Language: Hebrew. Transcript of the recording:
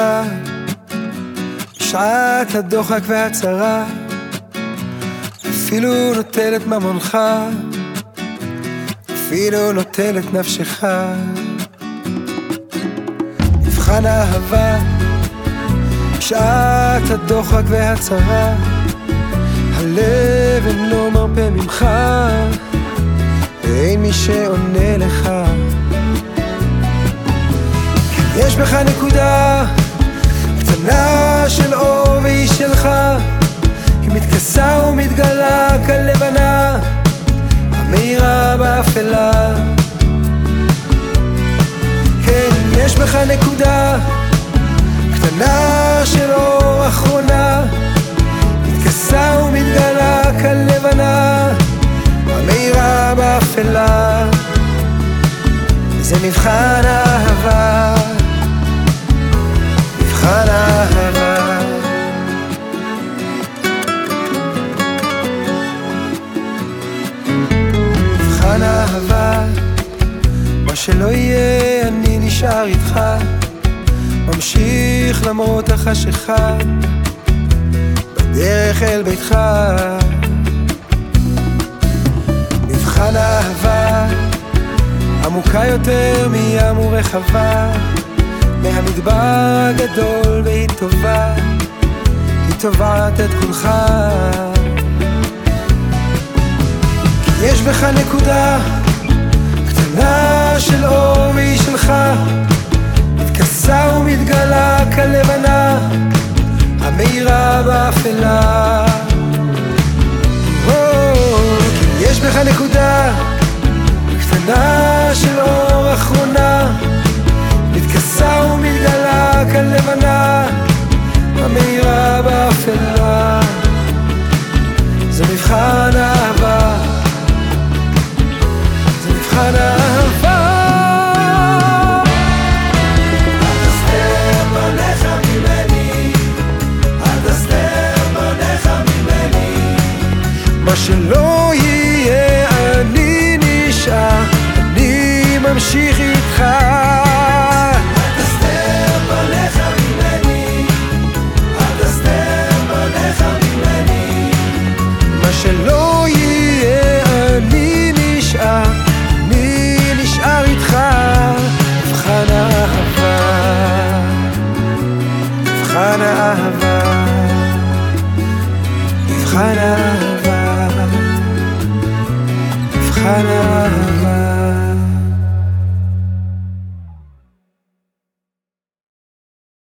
אהבה בשעת הדוחק והצרה אפילו נוטל את ממונך אפילו נוטל את נפשך. מבחן אהבה בשעת הדוחק והצרה הלב אינו מרפה ממך ואין מי שעונה לך. יש בך נקודה מתכסה ומתגלה כלבנה המאירה באפלה. כן, יש בך נקודה קטנה של אור אחרונה. מתכסה ומתגלה כלבנה המאירה באפלה. זה מבחן אהבה שלא יהיה אני נשאר איתך. ממשיך למרות החשיכה בדרך אל ביתך. מבחן אהבה עמוקה יותר מים ורחבה. מהמדבר הגדול והיא טובה היא טובעת את כולך. כי יש בך נקודה קטנה של אור והיא שלך. מתכסה ומתגלה כלבנה המאירה באפלה. יש בך נקודה קטנה של אור אחרונה. מתכסה ומתגלה כלבנה המאירה באפלה. זה מבחן אהבה. זה מבחן אהבה מה שלא יהיה אני נשאר אני ממשיך